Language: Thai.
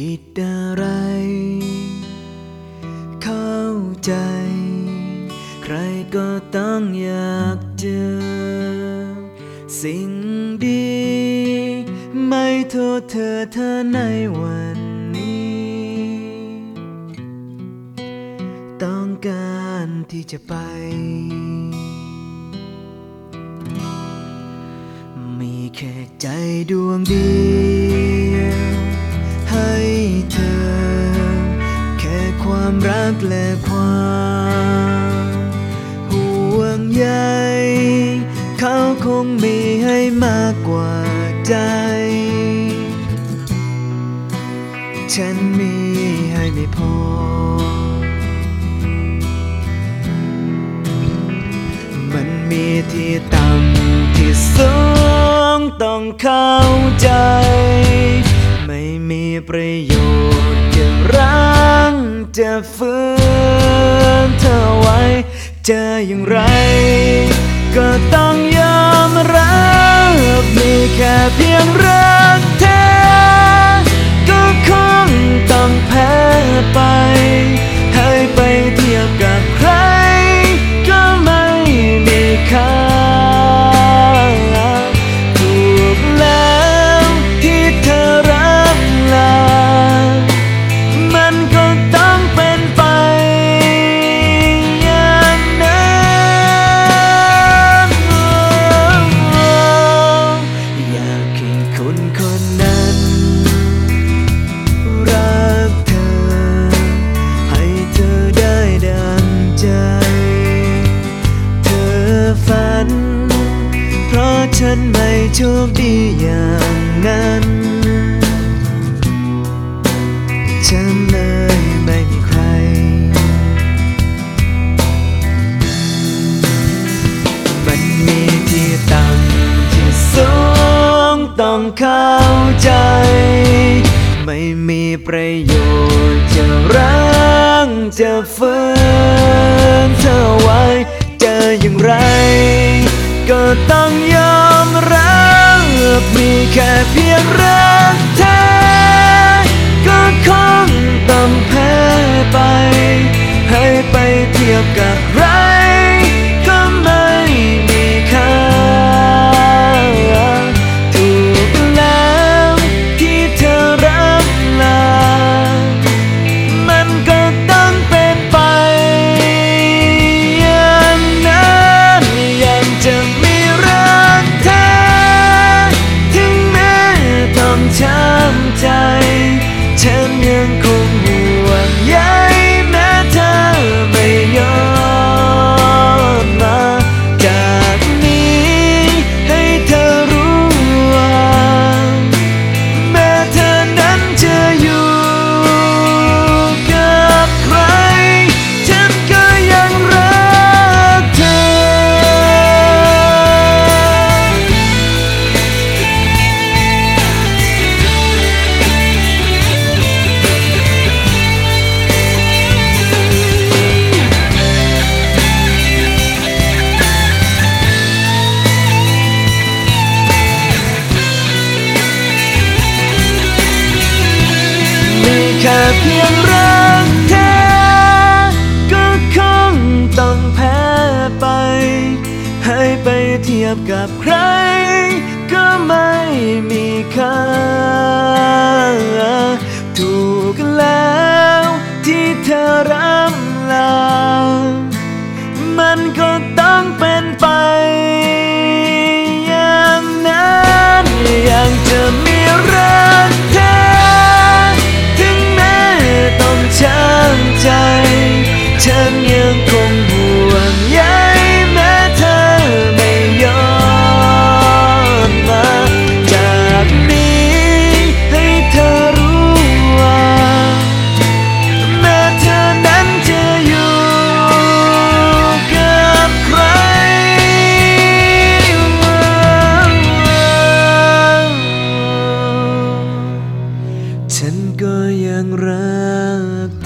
ผิดอะไร เข้าใจ ใครก็ต้องอยากเจอ สิ่งดี ไม่โทษเธอเธอในวันนี้ ต้องการที่จะไปมีแค่ใจดวงเดียว ใยเขาคงมีให้มากกว่าใจ ฉันมีให้ไม่พอ มันมีที่ต่ำที่สูงต้องเข้าใจ ไม่มีประโยชน์จะรั้งจะฝืน จะอย่างไร ฉันไม่โชคดีอย่างนั้น ฉันเลยไม่มีใคร มันมีที่ต่ำที่สูงต้องเข้าใจ ไม่มีประโยชน์จะรั้งจะฝืนเธอไว้จะอย่างไร ก็ต้องย ฉันยังค พียงรักแท้ก็คงต้องแพ้ไป ให้ไปเทียบกับใคร ก็ไม่มีค่าถูกแล้ว ยังรักเธอ